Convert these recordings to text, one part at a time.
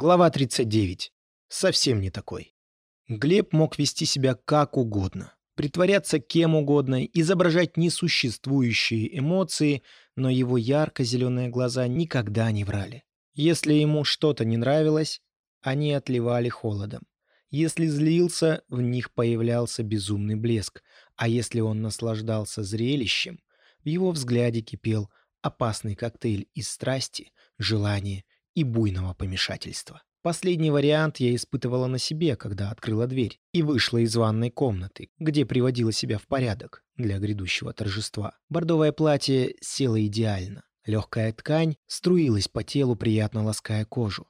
Глава 39. Совсем не такой. Глеб мог вести себя как угодно, притворяться кем угодно, изображать несуществующие эмоции, но его ярко-зеленые глаза никогда не врали. Если ему что-то не нравилось, они отливали холодом. Если злился, в них появлялся безумный блеск, а если он наслаждался зрелищем, в его взгляде кипел опасный коктейль из страсти, желания и буйного помешательства. Последний вариант я испытывала на себе, когда открыла дверь и вышла из ванной комнаты, где приводила себя в порядок для грядущего торжества. Бордовое платье село идеально. Легкая ткань струилась по телу, приятно лаская кожу.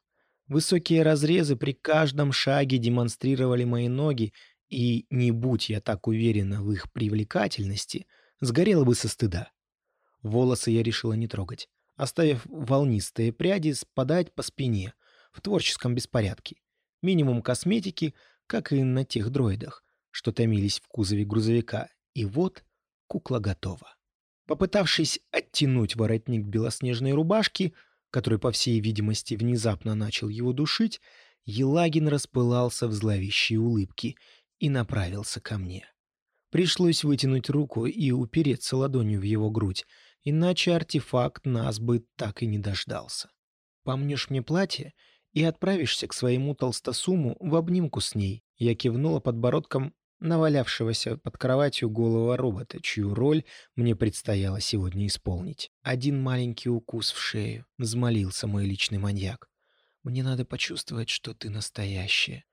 Высокие разрезы при каждом шаге демонстрировали мои ноги, и, не будь я так уверена в их привлекательности, сгорела бы со стыда. Волосы я решила не трогать оставив волнистые пряди спадать по спине в творческом беспорядке. Минимум косметики, как и на тех дроидах, что томились в кузове грузовика. И вот кукла готова. Попытавшись оттянуть воротник белоснежной рубашки, который, по всей видимости, внезапно начал его душить, Елагин распылался в зловещей улыбке и направился ко мне. Пришлось вытянуть руку и упереться ладонью в его грудь, Иначе артефакт нас бы так и не дождался. Помнишь мне платье и отправишься к своему толстосуму в обнимку с ней. Я кивнула подбородком навалявшегося под кроватью голого робота, чью роль мне предстояло сегодня исполнить. Один маленький укус в шею, взмолился мой личный маньяк. Мне надо почувствовать, что ты настоящая.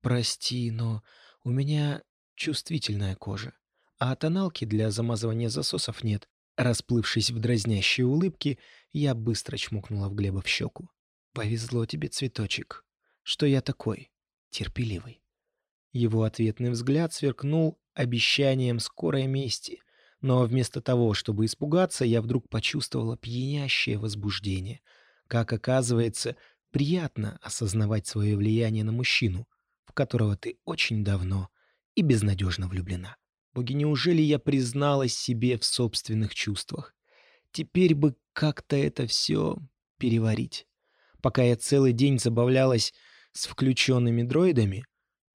Прости, но у меня чувствительная кожа, а тоналки для замазывания засосов нет. Расплывшись в дразнящей улыбке, я быстро чмокнула в Глеба в щеку. «Повезло тебе, цветочек, что я такой, терпеливый». Его ответный взгляд сверкнул обещанием скорой мести, но вместо того, чтобы испугаться, я вдруг почувствовала пьянящее возбуждение. Как оказывается, приятно осознавать свое влияние на мужчину, в которого ты очень давно и безнадежно влюблена. Боги, неужели я призналась себе в собственных чувствах? Теперь бы как-то это все переварить. Пока я целый день забавлялась с включенными дроидами,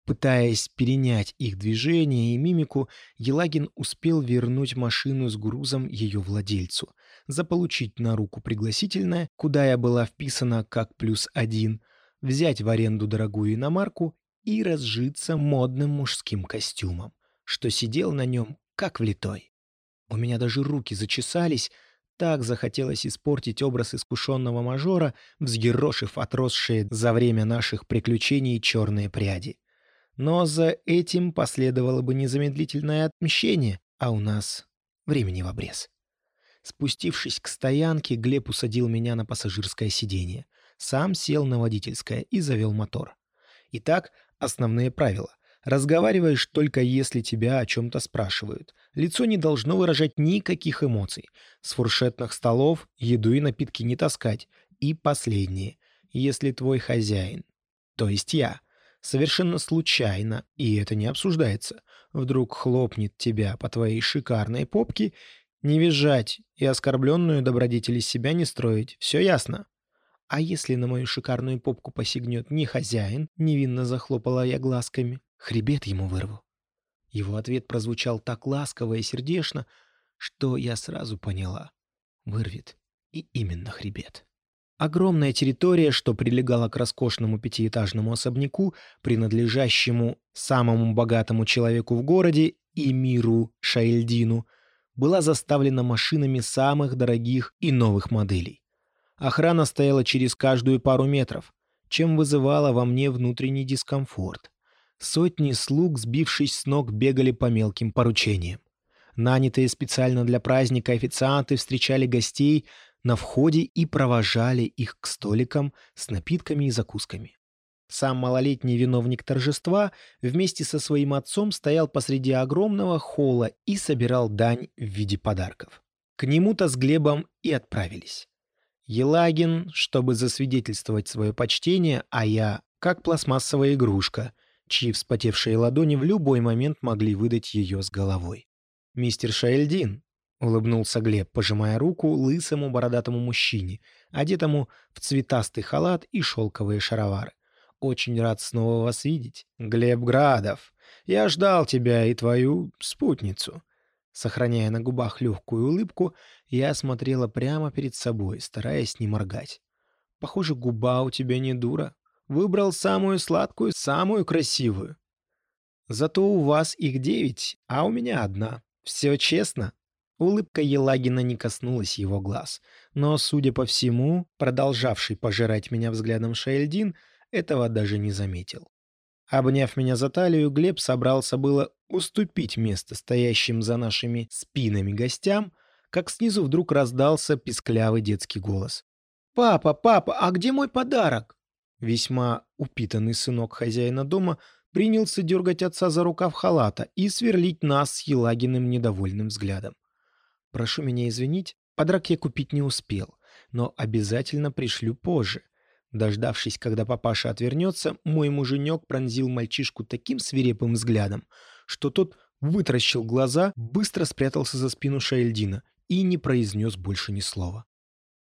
пытаясь перенять их движение и мимику, Елагин успел вернуть машину с грузом ее владельцу, заполучить на руку пригласительное, куда я была вписана как плюс один, взять в аренду дорогую иномарку и разжиться модным мужским костюмом что сидел на нем, как влитой. У меня даже руки зачесались, так захотелось испортить образ искушенного мажора, взъерошив отросшие за время наших приключений черные пряди. Но за этим последовало бы незамедлительное отмщение, а у нас времени в обрез. Спустившись к стоянке, Глеб усадил меня на пассажирское сиденье. Сам сел на водительское и завел мотор. Итак, основные правила. Разговариваешь только если тебя о чем-то спрашивают. Лицо не должно выражать никаких эмоций. С фуршетных столов еду и напитки не таскать. И последнее. Если твой хозяин, то есть я, совершенно случайно, и это не обсуждается, вдруг хлопнет тебя по твоей шикарной попке, не визжать и оскорбленную добродетель из себя не строить. Все ясно? А если на мою шикарную попку посягнет не хозяин, невинно захлопала я глазками, Хребет ему вырву. Его ответ прозвучал так ласково и сердечно, что я сразу поняла. Вырвет. И именно хребет. Огромная территория, что прилегала к роскошному пятиэтажному особняку, принадлежащему самому богатому человеку в городе, Эмиру Шаэльдину, была заставлена машинами самых дорогих и новых моделей. Охрана стояла через каждую пару метров, чем вызывала во мне внутренний дискомфорт. Сотни слуг, сбившись с ног, бегали по мелким поручениям. Нанятые специально для праздника официанты встречали гостей на входе и провожали их к столикам с напитками и закусками. Сам малолетний виновник торжества вместе со своим отцом стоял посреди огромного холла и собирал дань в виде подарков. К нему-то с Глебом и отправились. Елагин, чтобы засвидетельствовать свое почтение, а я, как пластмассовая игрушка — чьи вспотевшие ладони в любой момент могли выдать ее с головой. «Мистер Шаэльдин, — улыбнулся Глеб, пожимая руку лысому бородатому мужчине, одетому в цветастый халат и шелковые шаровары. «Очень рад снова вас видеть. Глеб Градов. Я ждал тебя и твою спутницу». Сохраняя на губах легкую улыбку, я смотрела прямо перед собой, стараясь не моргать. «Похоже, губа у тебя не дура. Выбрал самую сладкую, самую красивую. Зато у вас их девять, а у меня одна. Все честно». Улыбка Елагина не коснулась его глаз, но, судя по всему, продолжавший пожирать меня взглядом Шаэльдин, этого даже не заметил. Обняв меня за талию, Глеб собрался было уступить место стоящим за нашими спинами гостям, как снизу вдруг раздался писклявый детский голос. «Папа, папа, а где мой подарок?» Весьма упитанный сынок хозяина дома принялся дергать отца за рукав халата и сверлить нас с Елагиным недовольным взглядом. «Прошу меня извинить, подарок я купить не успел, но обязательно пришлю позже», Дождавшись, когда папаша отвернется, мой муженек пронзил мальчишку таким свирепым взглядом, что тот вытращил глаза, быстро спрятался за спину Шаэльдина и не произнес больше ни слова.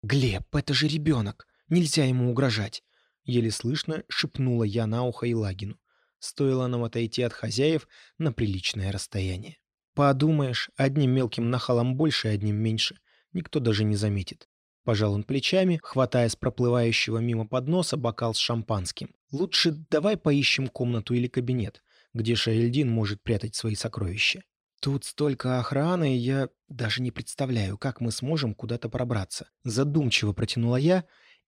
«Глеб, это же ребенок! Нельзя ему угрожать!» Еле слышно шепнула я на ухо Илагину. Стоило нам отойти от хозяев на приличное расстояние. Подумаешь, одним мелким нахалом больше, одним меньше. Никто даже не заметит. Пожал он плечами, хватая с проплывающего мимо подноса бокал с шампанским. «Лучше давай поищем комнату или кабинет, где Шаэльдин может прятать свои сокровища. Тут столько охраны, я даже не представляю, как мы сможем куда-то пробраться». Задумчиво протянула я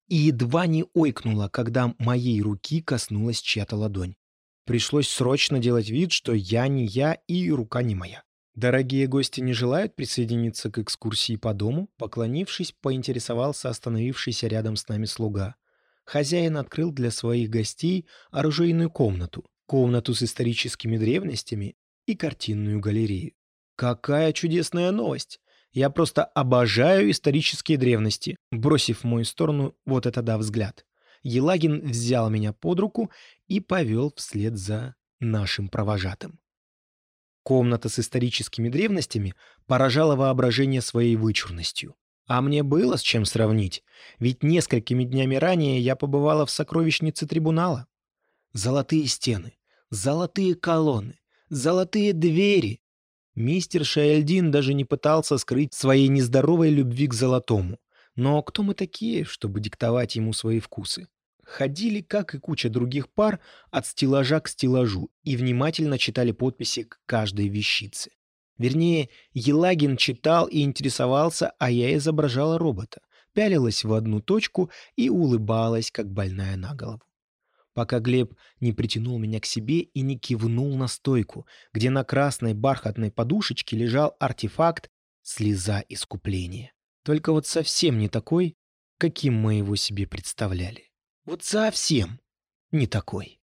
и едва не ойкнула, когда моей руки коснулась чья-то ладонь. Пришлось срочно делать вид, что я не я и рука не моя. Дорогие гости не желают присоединиться к экскурсии по дому? Поклонившись, поинтересовался остановившийся рядом с нами слуга. Хозяин открыл для своих гостей оружейную комнату, комнату с историческими древностями и картинную галерею. Какая чудесная новость! Я просто обожаю исторические древности, бросив в мою сторону вот это да взгляд. Елагин взял меня под руку и повел вслед за нашим провожатым. Комната с историческими древностями поражала воображение своей вычурностью. А мне было с чем сравнить, ведь несколькими днями ранее я побывала в сокровищнице трибунала. Золотые стены, золотые колонны, золотые двери. Мистер Шаэльдин даже не пытался скрыть своей нездоровой любви к золотому. Но кто мы такие, чтобы диктовать ему свои вкусы? ходили, как и куча других пар, от стеллажа к стеллажу и внимательно читали подписи к каждой вещице. Вернее, Елагин читал и интересовался, а я изображала робота, пялилась в одну точку и улыбалась, как больная на голову. Пока Глеб не притянул меня к себе и не кивнул на стойку, где на красной бархатной подушечке лежал артефакт «Слеза искупления». Только вот совсем не такой, каким мы его себе представляли. Вот совсем не такой.